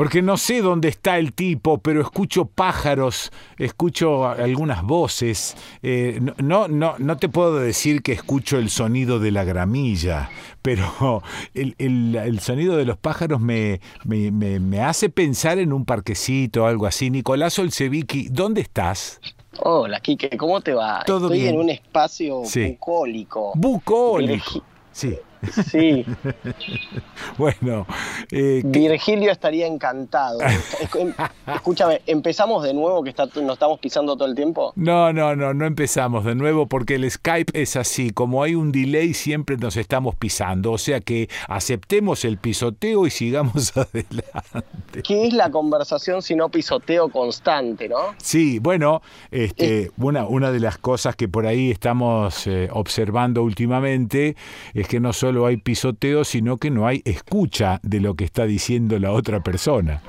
Porque no sé dónde está el tipo, pero escucho pájaros, escucho algunas voces. Eh, no, no, no te puedo decir que escucho el sonido de la gramilla, pero el, sonido de los pájaros me, me, hace pensar en un parquecito o algo así. Nicolás Olsevicki, ¿dónde estás? Hola, Kike, ¿cómo te va? ¿Todo Estoy en un espacio bucólico. Bucólico. Sí. Sí. bueno. Eh, Virgilio estaría encantado. Escúchame, ¿empezamos de nuevo que está, nos estamos pisando todo el tiempo? No, no, no, no empezamos de nuevo porque el Skype es así. Como hay un delay, siempre nos estamos pisando. O sea que aceptemos el pisoteo y sigamos adelante. ¿Qué es la conversación si no pisoteo constante, no? Sí, bueno, este, una, una de las cosas que por ahí estamos eh, observando últimamente es que no solo hay pisoteo, sino que no hay escucha de lo que está diciendo la otra persona.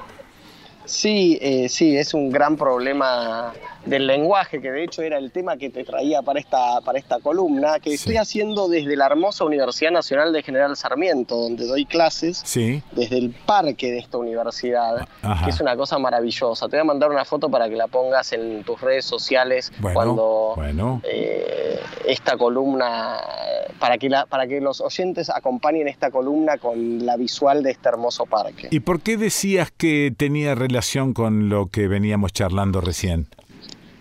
Sí, eh, sí, es un gran problema del lenguaje, que de hecho era el tema que te traía para esta, para esta columna, que estoy haciendo desde la hermosa Universidad Nacional de General Sarmiento, donde doy clases, desde el parque de esta universidad, que es una cosa maravillosa. Te voy a mandar una foto para que la pongas en tus redes sociales cuando eh, esta columna, para que, la, para que los oyentes acompañen esta columna con la visual de este hermoso parque. ¿Y por qué decías que tenía relación con lo que veníamos charlando recién?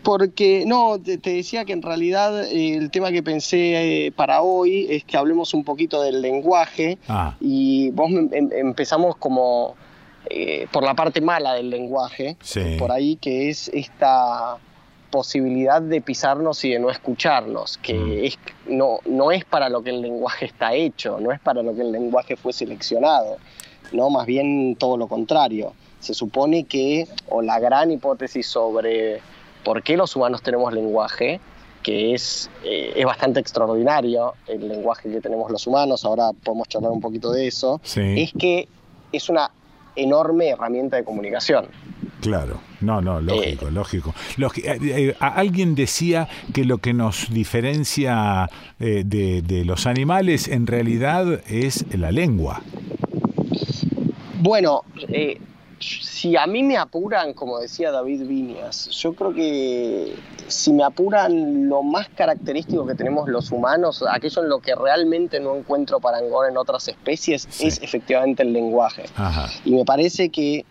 Porque, no, te, decía que en realidad eh, el tema que pensé eh, para hoy es que hablemos un poquito del lenguaje ah. y vos em, empezamos como eh, por la parte mala del lenguaje, por ahí que es esta posibilidad de pisarnos y de no escucharnos, que mm. es, no, no es para lo que el lenguaje está hecho, no es para lo que el lenguaje fue seleccionado, no, más bien todo lo contrario. Se supone que, o la gran hipótesis sobre por qué los humanos tenemos lenguaje, que es, eh, es bastante extraordinario el lenguaje que tenemos los humanos, ahora podemos charlar un poquito de eso, es que es una enorme herramienta de comunicación. Claro, no, no, lógico, eh, lógico. Eh, alguien decía que lo que nos diferencia de, de, los animales en realidad es la lengua. Bueno, si a mí me apuran, como decía David Viñas, yo creo que si me apuran lo más característico que tenemos los humanos, aquello en lo que realmente no encuentro parangón en otras especies, es efectivamente el lenguaje. Y me parece que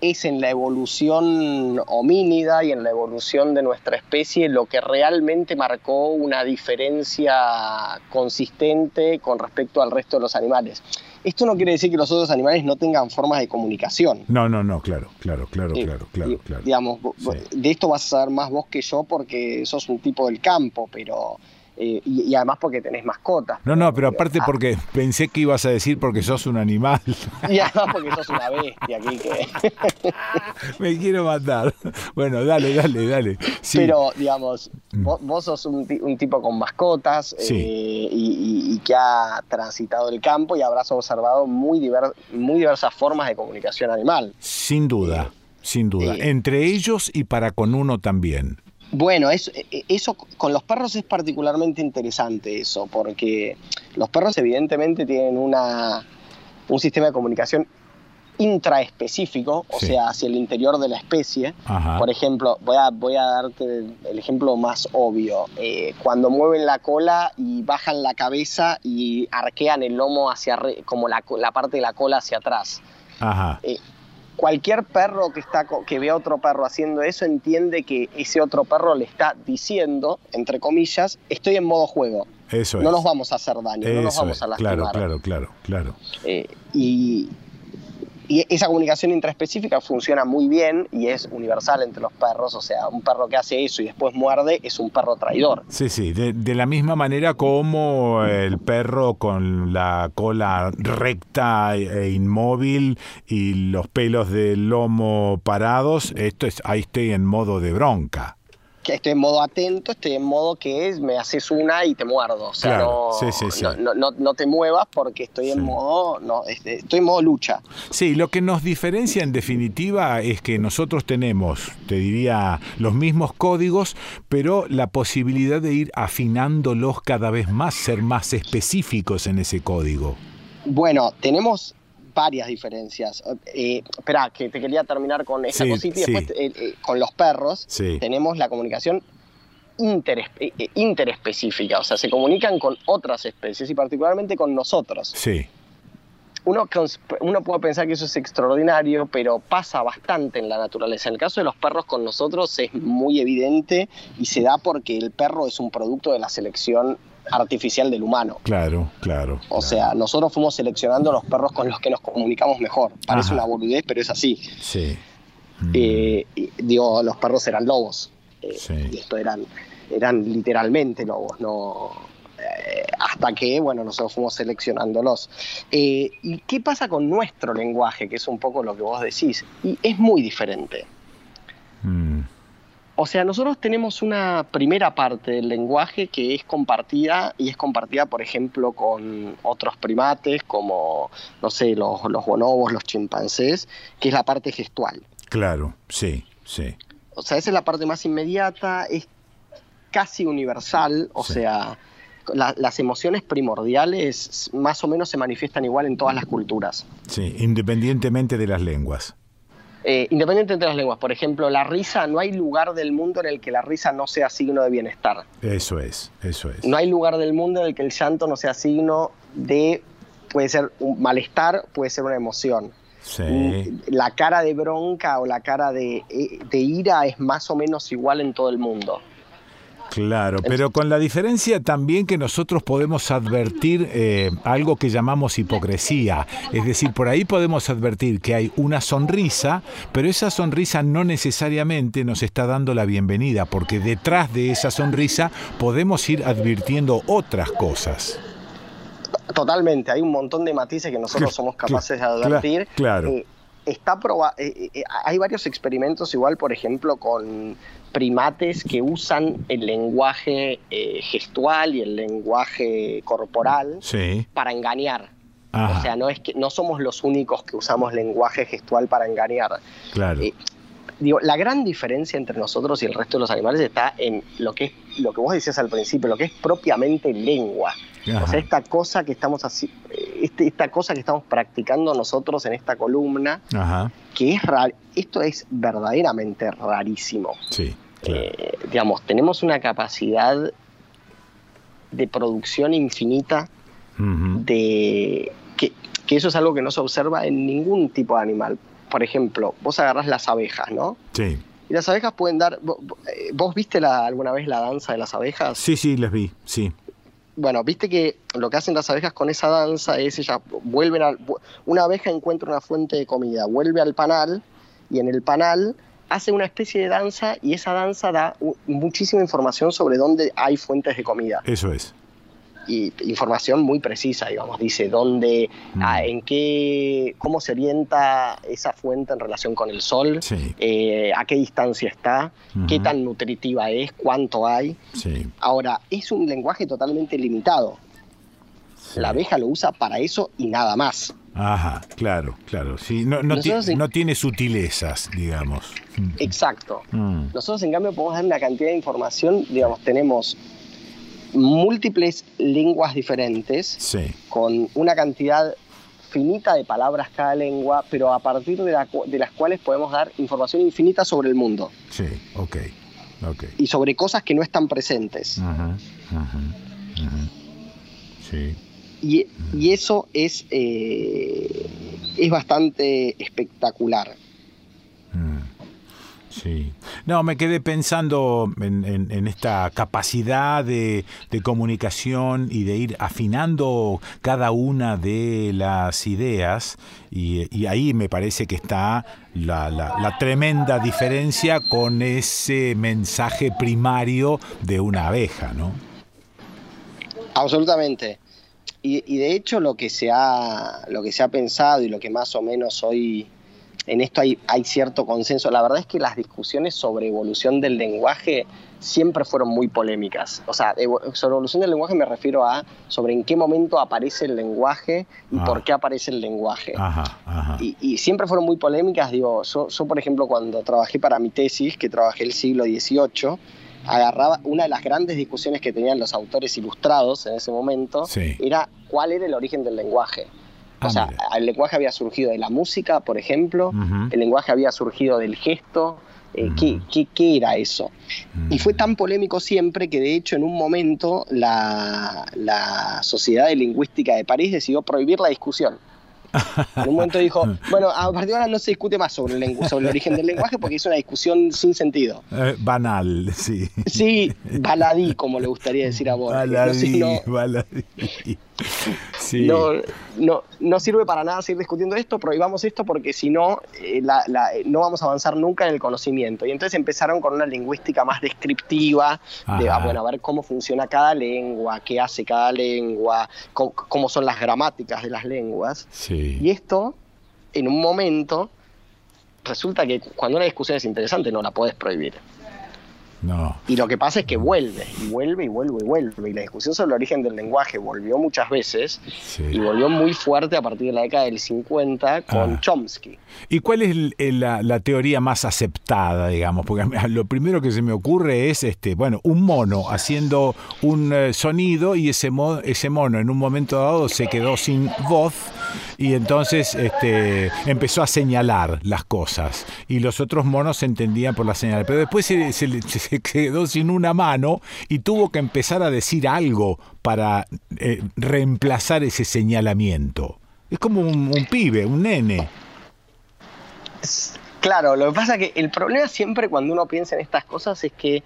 es en la evolución homínida y en la evolución de nuestra especie lo que realmente marcó una diferencia consistente con respecto al resto de los animales. Esto no quiere decir que los otros animales no tengan formas de comunicación. No, no, no, claro, claro, claro, claro, claro, claro. Digamos, de esto vas a saber más vos que yo porque sos un tipo del campo, pero eh, y, además porque tenés mascotas. No, no, pero aparte ah. porque pensé que ibas a decir porque sos un animal. Y además porque sos una bestia, aquí que... Me quiero matar. Bueno, dale, dale, dale. Pero, digamos, mm. vos, sos un, tipo con mascotas eh, y, que ha transitado el campo y habrás observado muy, muy diversas formas de comunicación animal. Sin duda, sin duda. Entre ellos y para con uno también. Bueno, eso, e, eso con los perros es particularmente interesante eso, porque los perros evidentemente tienen una, un sistema de comunicación intraespecífico, o sea, hacia el interior de la especie. Por ejemplo, voy a, voy a darte el ejemplo más obvio. Eh, cuando mueven la cola y bajan la cabeza y arquean el lomo hacia como la, la parte de la cola hacia atrás. Ajá. Eh, cualquier perro que, está, que ve a otro perro haciendo eso entiende que ese otro perro le está diciendo, entre comillas, estoy en modo juego. Eso no nos vamos a hacer daño, no nos vamos a lastimar. Claro, claro, claro, claro. Eh, y, y esa comunicación intraespecífica funciona muy bien y es universal entre los perros. O sea, un perro que hace eso y después muerde es un perro traidor. Sí, sí. De, la misma manera como el perro con la cola recta e inmóvil y los pelos del lomo parados, esto es, ahí estoy en modo de bronca que estoy en modo atento, estoy en modo que es, me haces una y te muerdo. O sea, no, te muevas porque estoy en modo, no, este, estoy en modo lucha. Sí, lo que nos diferencia en definitiva es que nosotros tenemos, te diría, los mismos códigos, pero la posibilidad de ir afinándolos cada vez más, ser más específicos en ese código. Bueno, tenemos varias diferencias. Eh, espera, que te quería terminar con esta cosita y después eh, eh, con los perros tenemos la comunicación interespecífica, o sea, se comunican con otras especies y particularmente con nosotros. Sí. Uno, uno puede pensar que eso es extraordinario, pero pasa bastante en la naturaleza. En el caso de los perros con nosotros es muy evidente y se da porque el perro es un producto de la selección artificial del humano. Claro, claro. O sea, nosotros fuimos seleccionando los perros con los que nos comunicamos mejor. Parece una boludez, pero es así. Sí. Eh, digo, los perros eran lobos. Eh, y esto eran, eran literalmente lobos, no. Eh, hasta que, bueno, nosotros fuimos seleccionándolos. ¿Y qué pasa con nuestro lenguaje? Que es un poco lo que vos decís. Y es muy diferente. O sea, nosotros tenemos una primera parte del lenguaje que es compartida y es compartida, por ejemplo, con otros primates como, no sé, los, los bonobos, los chimpancés, que es la parte gestual. Claro, sí, sí. O sea, esa es la parte más inmediata, es casi universal, o sea, las emociones primordiales más o menos se manifiestan igual en todas las culturas. Sí, independientemente de las lenguas. Eh, independientemente de las lenguas, por ejemplo, la risa, no hay lugar del mundo en el que la risa no sea signo de bienestar. Eso es, eso es. No hay lugar del mundo en el que el llanto no sea signo de, puede ser un malestar, puede ser una emoción. Sí. Mm, la cara de bronca o la cara de, eh, de ira es más o menos igual en todo el mundo. Claro, pero con la diferencia también que nosotros podemos advertir eh, algo que llamamos hipocresía. Es decir, por ahí podemos advertir que hay una sonrisa, pero esa sonrisa no necesariamente nos está dando la bienvenida, porque detrás de esa sonrisa podemos ir advirtiendo otras cosas. Totalmente, hay un montón de matices que nosotros somos capaces de advertir. Claro. Eh, está eh, hay varios experimentos igual, por ejemplo, con primates que usan el lenguaje eh, gestual y el lenguaje corporal para engañar. O sea, no es que no somos los únicos que usamos lenguaje gestual para engañar. Claro. Eh, digo, la gran diferencia entre nosotros y el resto de los animales está en lo que es lo que vos decías al principio, lo que es propiamente lengua. O sea, esta cosa que estamos así, este, esta cosa que estamos practicando nosotros en esta columna, que es esto es verdaderamente rarísimo. Sí. Eh, digamos, tenemos una capacidad de producción infinita de que, que, eso es algo que no se observa en ningún tipo de animal. Por ejemplo, vos agarrás las abejas, ¿no? Sí. Y las abejas pueden dar. Eh, ¿Vos viste la, alguna vez la danza de las abejas? Sí, sí, les vi, sí. Bueno, viste que lo que hacen las abejas con esa danza es ellas vuelven a. Una abeja encuentra una fuente de comida, vuelve al panal y en el panal hace una especie de danza y esa danza da muchísima información sobre dónde hay fuentes de comida. Eso es y información muy precisa, digamos, dice dónde, mm. en qué, cómo se orienta esa fuente en relación con el sol, eh, a qué distancia está, qué tan nutritiva es, cuánto hay. Ahora, es un lenguaje totalmente limitado. La abeja lo usa para eso y nada más. Ajá, claro, claro. Sí, no, no, no tiene sutilezas, digamos. Exacto. Mm. Nosotros, en cambio, podemos dar una cantidad de información, digamos, tenemos múltiples lenguas diferentes, con una cantidad finita de palabras cada lengua, pero a partir de, las cuales podemos dar información infinita sobre el mundo. Sí, ok. Y sobre cosas que no están presentes. Sí. Y, y, eso es, eh, es bastante espectacular. Sí. No, me quedé pensando en, esta capacidad de, comunicación y de ir afinando cada una de las ideas y, ahí me parece que está la, tremenda diferencia con ese mensaje primario de una abeja, ¿no? Absolutamente. Y, y, de hecho lo que se ha lo que se ha pensado y lo que más o menos hoy en esto hay, hay cierto consenso. La verdad es que las discusiones sobre evolución del lenguaje siempre fueron muy polémicas. O sea, sobre evolución del lenguaje me refiero a sobre en qué momento aparece el lenguaje y ah. por qué aparece el lenguaje. Y, siempre fueron muy polémicas. Digo, yo, yo, por ejemplo, cuando trabajé para mi tesis, que trabajé el siglo XVIII, agarraba una de las grandes discusiones que tenían los autores ilustrados en ese momento, era cuál era el origen del lenguaje o sea, el lenguaje había surgido de la música, por ejemplo, el lenguaje había surgido del gesto, eh, ¿qué, era eso? Y fue tan polémico siempre que de hecho en un momento la, la Sociedad de Lingüística de París decidió prohibir la discusión. En un momento dijo, bueno, a partir de ahora no se discute más sobre el, sobre el origen del lenguaje porque es una discusión sin sentido. Eh, banal, sí. Sí, baladí, como le gustaría decir a vos. Baladí, baladí. No, no, no sirve para nada seguir discutiendo esto, prohibamos esto porque si no, eh, no vamos a avanzar nunca en el conocimiento. Y entonces empezaron con una lingüística más descriptiva, de ah, bueno, a ver cómo funciona cada lengua, qué hace cada lengua, cómo, son las gramáticas de las lenguas. Y esto, en un momento, resulta que cuando una discusión es interesante no la puedes prohibir. Y lo que pasa es que vuelve, y vuelve, y vuelve, y vuelve. Y la discusión sobre el origen del lenguaje volvió muchas veces y volvió muy fuerte a partir de la década del 50 con ah. Chomsky. ¿Y cuál es la, teoría más aceptada, digamos? Porque lo primero que se me ocurre es, este, bueno, un mono haciendo un eh, sonido y ese, ese mono en un momento dado se quedó sin voz y entonces este, empezó a señalar las cosas y los otros monos se entendían por la señal. Pero después se, se, quedó sin una mano y tuvo que empezar a decir algo para eh, reemplazar ese señalamiento. Es como un, un pibe, un nene. Claro, lo que pasa es que el problema siempre cuando uno piensa en estas cosas es que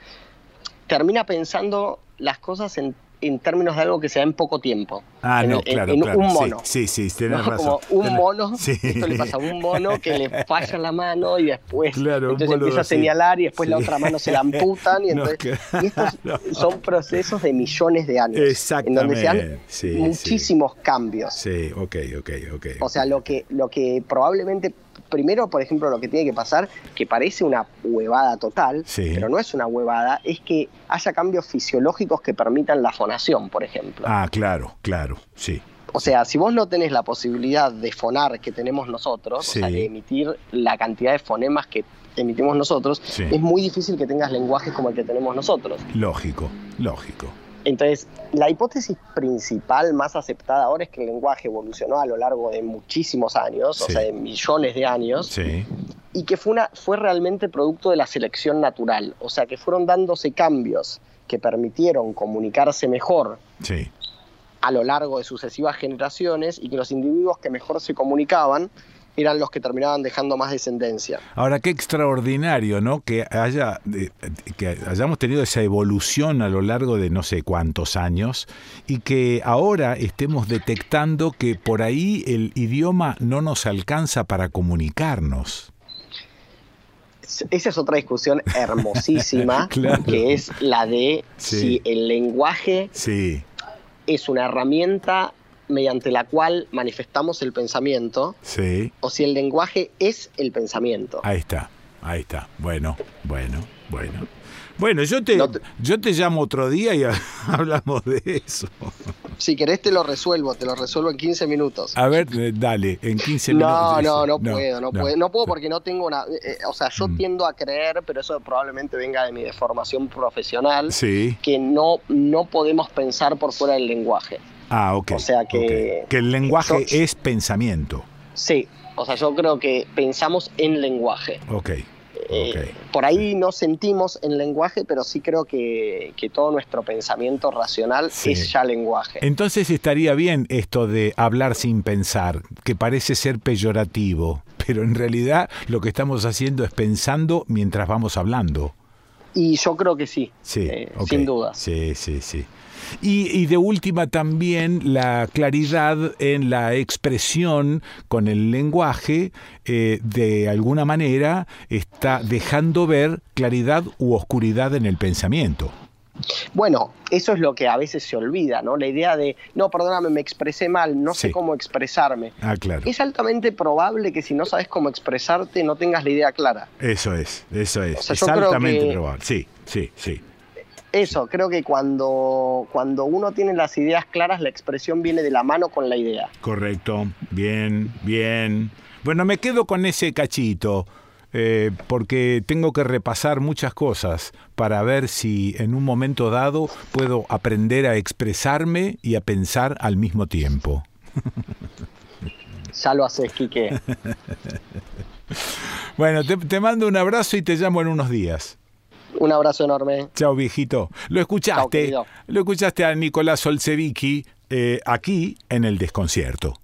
termina pensando las cosas en en términos de algo que se da en poco tiempo. Ah, no, claro, en, un mono. Sí, sí, sí razón. Como un mono, esto le pasa a un mono que le falla la mano y después entonces empieza a señalar y después la otra mano se la amputan y, entonces, estos son procesos de millones de años. En donde se dan muchísimos cambios. Sí, ok, ok, ok. O sea, lo que, lo que probablemente primero, por ejemplo, lo que tiene que pasar, que parece una huevada total, pero no es una huevada, es que haya cambios fisiológicos que permitan la fonación, por ejemplo. Ah, claro, claro, sí. O sea, si vos no tenés la posibilidad de fonar que tenemos nosotros, o sea, de emitir la cantidad de fonemas que emitimos nosotros, es muy difícil que tengas lenguajes como el que tenemos nosotros. Lógico, lógico. Entonces, la hipótesis principal más aceptada ahora es que el lenguaje evolucionó a lo largo de muchísimos años, o sea, de millones de años, y que fue, una, fue realmente producto de la selección natural, o sea, que fueron dándose cambios que permitieron comunicarse mejor a lo largo de sucesivas generaciones y que los individuos que mejor se comunicaban eran los que terminaban dejando más descendencia. Ahora, qué extraordinario, ¿no? Que, haya, que hayamos tenido esa evolución a lo largo de no sé cuántos años y que ahora estemos detectando que por ahí el idioma no nos alcanza para comunicarnos. Esa es otra discusión hermosísima, que es la de si el lenguaje sí. Es una herramienta mediante la cual manifestamos el pensamiento, sí. o si el lenguaje es el pensamiento. Ahí está, ahí está. Bueno, bueno, bueno. Bueno, yo te, yo te llamo otro día y hablamos de eso. Si querés te lo resuelvo, te lo resuelvo en 15 minutos. A ver, eh, dale, en 15 minutos. No, no, no, puedo, no, puedo. No puedo porque no tengo una... Eh, eh, o sea, yo mm. tiendo a creer, pero eso probablemente venga de mi deformación profesional, sí. que no, no podemos pensar por fuera del lenguaje. Ah, ok. O sea que... Que el lenguaje es pensamiento. Sí, o sea, yo creo que pensamos en lenguaje. Ok. Eh, por ahí no sentimos en lenguaje, pero sí creo que, todo nuestro pensamiento racional es ya lenguaje. Entonces estaría bien esto de hablar sin pensar, que parece ser peyorativo, pero en realidad lo que estamos haciendo es pensando mientras vamos hablando. Y yo creo que sí, sí eh, sin duda. Sí, sí, sí. Y, de última también la claridad en la expresión con el lenguaje, eh, de alguna manera está dejando ver claridad u oscuridad en el pensamiento. Bueno, eso es lo que a veces se olvida, ¿no? La idea de, no, perdóname, me expresé mal, no sé cómo expresarme. Ah, claro. Es altamente probable que si no sabes cómo expresarte no tengas la idea clara. Eso es, eso es. es altamente probable. Sí, sí, sí. Eso, creo que cuando, cuando uno tiene las ideas claras, la expresión viene de la mano con la idea. Correcto, bien, bien. Bueno, me quedo con ese cachito. Eh, porque tengo que repasar muchas cosas para ver si en un momento dado puedo aprender a expresarme y a pensar al mismo tiempo. Ya lo haces, Quique. bueno, te, mando un abrazo y te llamo en unos días. Un abrazo enorme. Chao, viejito. Lo escuchaste. lo escuchaste a Nicolás Olsevicki eh, aquí en el desconcierto.